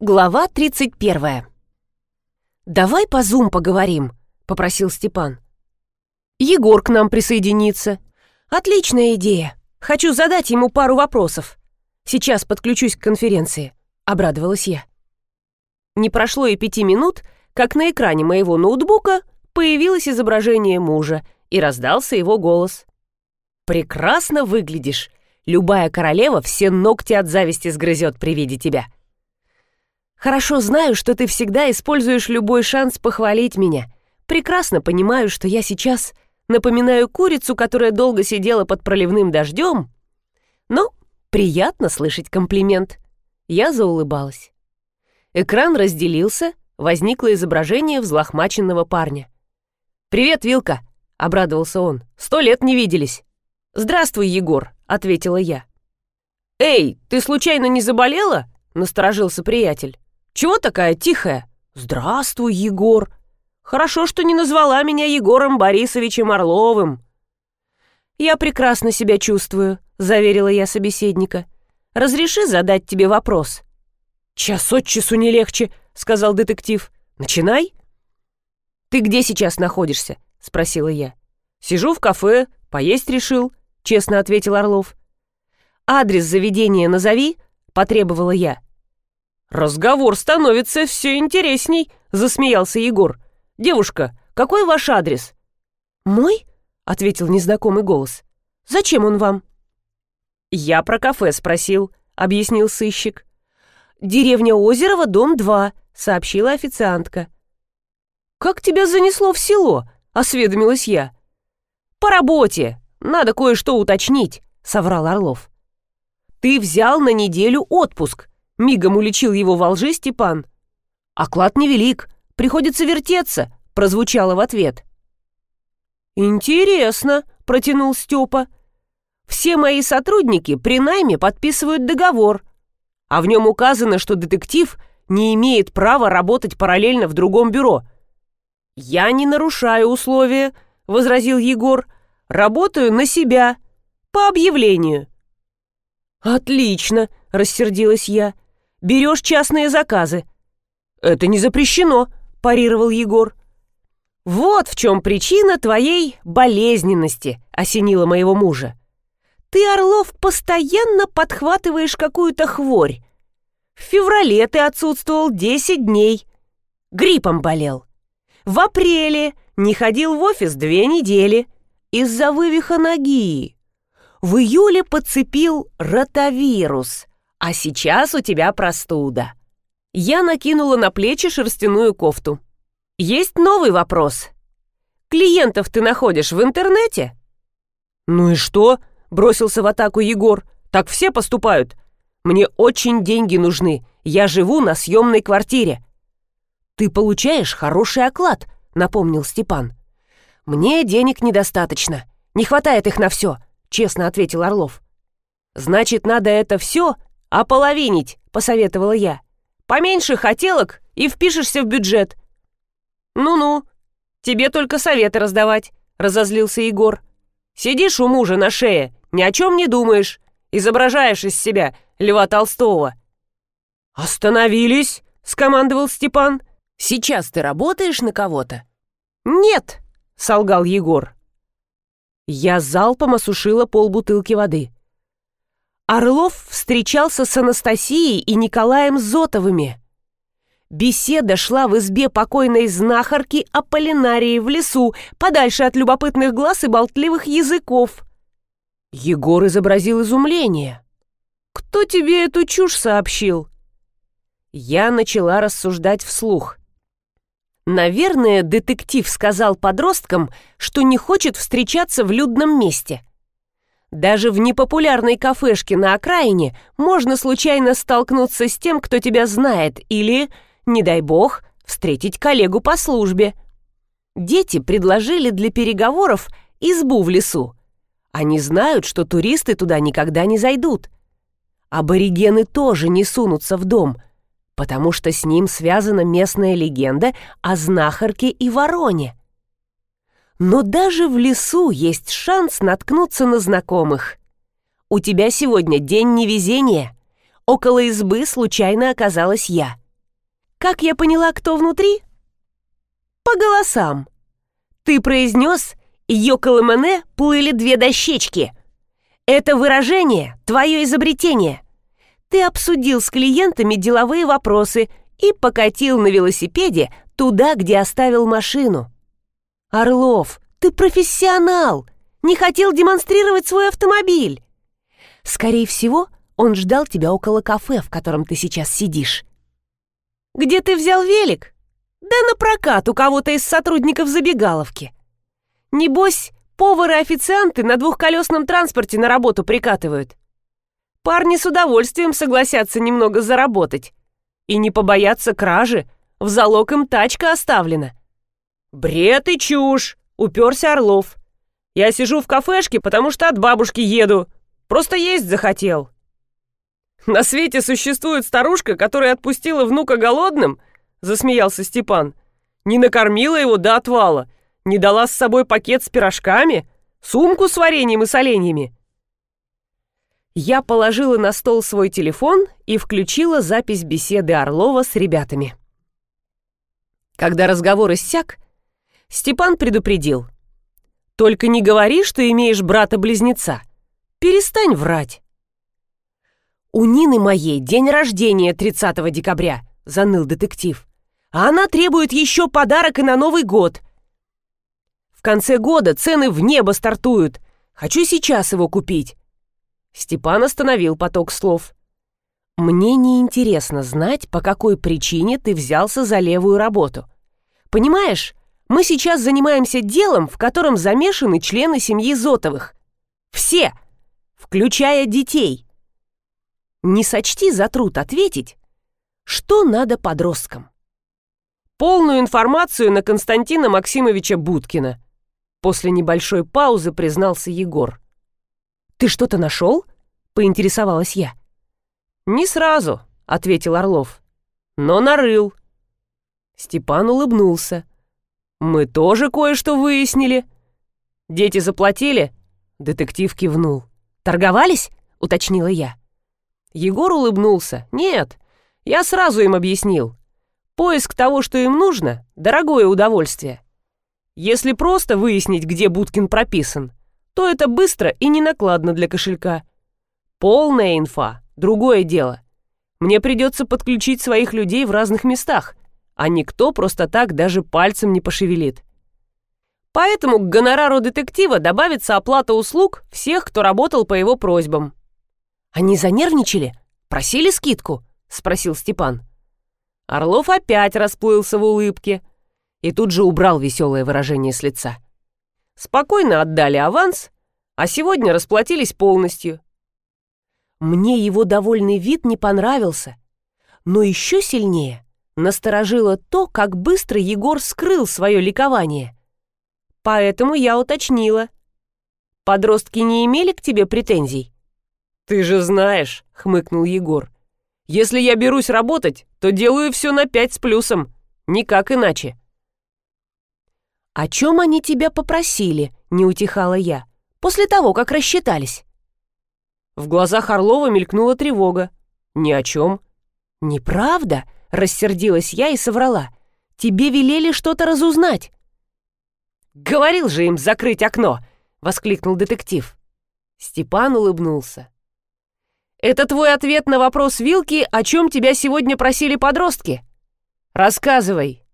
Глава 31. «Давай по Зум поговорим», — попросил Степан. «Егор к нам присоединится. Отличная идея. Хочу задать ему пару вопросов. Сейчас подключусь к конференции», — обрадовалась я. Не прошло и пяти минут, как на экране моего ноутбука появилось изображение мужа и раздался его голос. «Прекрасно выглядишь. Любая королева все ногти от зависти сгрызет при виде тебя». Хорошо знаю, что ты всегда используешь любой шанс похвалить меня. Прекрасно понимаю, что я сейчас напоминаю курицу, которая долго сидела под проливным дождем. Но приятно слышать комплимент. Я заулыбалась. Экран разделился, возникло изображение взлохмаченного парня. «Привет, Вилка!» — обрадовался он. «Сто лет не виделись!» «Здравствуй, Егор!» — ответила я. «Эй, ты случайно не заболела?» — насторожился приятель. Чего такая тихая? Здравствуй, Егор. Хорошо, что не назвала меня Егором Борисовичем Орловым. Я прекрасно себя чувствую, заверила я собеседника. Разреши задать тебе вопрос. Час от часу не легче, сказал детектив. Начинай. Ты где сейчас находишься? спросила я. Сижу в кафе, поесть решил, честно ответил Орлов. Адрес заведения назови, потребовала я. «Разговор становится все интересней», — засмеялся Егор. «Девушка, какой ваш адрес?» «Мой?» — ответил незнакомый голос. «Зачем он вам?» «Я про кафе спросил», — объяснил сыщик. «Деревня Озерова, дом 2», — сообщила официантка. «Как тебя занесло в село?» — осведомилась я. «По работе. Надо кое-что уточнить», — соврал Орлов. «Ты взял на неделю отпуск», Мигом уличил его во лжи Степан. «Оклад невелик, приходится вертеться», — прозвучало в ответ. «Интересно», — протянул Степа. «Все мои сотрудники при найме подписывают договор, а в нем указано, что детектив не имеет права работать параллельно в другом бюро». «Я не нарушаю условия», — возразил Егор. «Работаю на себя, по объявлению». «Отлично», — рассердилась я берешь частные заказы». «Это не запрещено», – парировал Егор. «Вот в чем причина твоей болезненности», – осенила моего мужа. «Ты, Орлов, постоянно подхватываешь какую-то хворь. В феврале ты отсутствовал 10 дней. Гриппом болел. В апреле не ходил в офис две недели из-за вывиха ноги. В июле подцепил ротавирус а сейчас у тебя простуда». Я накинула на плечи шерстяную кофту. «Есть новый вопрос. Клиентов ты находишь в интернете?» «Ну и что?» — бросился в атаку Егор. «Так все поступают. Мне очень деньги нужны. Я живу на съемной квартире». «Ты получаешь хороший оклад», — напомнил Степан. «Мне денег недостаточно. Не хватает их на все», — честно ответил Орлов. «Значит, надо это все «Ополовинить», — посоветовала я. «Поменьше хотелок и впишешься в бюджет». «Ну-ну, тебе только советы раздавать», — разозлился Егор. «Сидишь у мужа на шее, ни о чем не думаешь, изображаешь из себя Льва Толстого». «Остановились!» — скомандовал Степан. «Сейчас ты работаешь на кого-то?» «Нет!» — солгал Егор. Я залпом осушила полбутылки воды. Орлов встречался с Анастасией и Николаем Зотовыми. Беседа шла в избе покойной знахарки Аполлинарии в лесу, подальше от любопытных глаз и болтливых языков. Егор изобразил изумление. «Кто тебе эту чушь сообщил?» Я начала рассуждать вслух. Наверное, детектив сказал подросткам, что не хочет встречаться в людном месте. Даже в непопулярной кафешке на окраине можно случайно столкнуться с тем, кто тебя знает, или, не дай бог, встретить коллегу по службе. Дети предложили для переговоров избу в лесу. Они знают, что туристы туда никогда не зайдут. Аборигены тоже не сунутся в дом, потому что с ним связана местная легенда о знахарке и вороне. Но даже в лесу есть шанс наткнуться на знакомых. У тебя сегодня день невезения. Около избы случайно оказалась я. Как я поняла, кто внутри? По голосам. Ты произнес «Йоколэмэне плыли две дощечки». Это выражение — твое изобретение. Ты обсудил с клиентами деловые вопросы и покатил на велосипеде туда, где оставил машину. Орлов, ты профессионал! Не хотел демонстрировать свой автомобиль. Скорее всего, он ждал тебя около кафе, в котором ты сейчас сидишь. Где ты взял велик? Да на прокат у кого-то из сотрудников забегаловки. Небось, повары-официанты на двухколесном транспорте на работу прикатывают. Парни с удовольствием согласятся немного заработать. И не побоятся кражи, в залог им тачка оставлена. «Бред и чушь!» — уперся Орлов. «Я сижу в кафешке, потому что от бабушки еду. Просто есть захотел». «На свете существует старушка, которая отпустила внука голодным?» — засмеялся Степан. «Не накормила его до отвала, не дала с собой пакет с пирожками, сумку с вареньем и соленьями». Я положила на стол свой телефон и включила запись беседы Орлова с ребятами. Когда разговор иссяк, Степан предупредил. «Только не говори, что имеешь брата-близнеца. Перестань врать». «У Нины моей день рождения 30 декабря», — заныл детектив. «А она требует еще подарок и на Новый год. В конце года цены в небо стартуют. Хочу сейчас его купить». Степан остановил поток слов. «Мне не интересно знать, по какой причине ты взялся за левую работу. Понимаешь, мы сейчас занимаемся делом, в котором замешаны члены семьи Зотовых. Все, включая детей. Не сочти за труд ответить, что надо подросткам. Полную информацию на Константина Максимовича Будкина. После небольшой паузы признался Егор. «Ты что-то нашел?» — поинтересовалась я. «Не сразу», — ответил Орлов. «Но нарыл». Степан улыбнулся. «Мы тоже кое-что выяснили». «Дети заплатили?» Детектив кивнул. «Торговались?» — уточнила я. Егор улыбнулся. «Нет, я сразу им объяснил. Поиск того, что им нужно, — дорогое удовольствие. Если просто выяснить, где Будкин прописан, то это быстро и не накладно для кошелька. Полная инфа — другое дело. Мне придется подключить своих людей в разных местах, а никто просто так даже пальцем не пошевелит. Поэтому к гонорару детектива добавится оплата услуг всех, кто работал по его просьбам. «Они занервничали? Просили скидку?» — спросил Степан. Орлов опять расплылся в улыбке и тут же убрал веселое выражение с лица. Спокойно отдали аванс, а сегодня расплатились полностью. Мне его довольный вид не понравился, но еще сильнее Насторожило то, как быстро Егор скрыл свое ликование. Поэтому я уточнила. «Подростки не имели к тебе претензий?» «Ты же знаешь», — хмыкнул Егор. «Если я берусь работать, то делаю все на пять с плюсом. Никак иначе». «О чем они тебя попросили?» — не утихала я. «После того, как рассчитались». В глазах Орлова мелькнула тревога. «Ни о чем». «Неправда?» Рассердилась я и соврала. «Тебе велели что-то разузнать». «Говорил же им закрыть окно!» — воскликнул детектив. Степан улыбнулся. «Это твой ответ на вопрос Вилки, о чем тебя сегодня просили подростки? Рассказывай,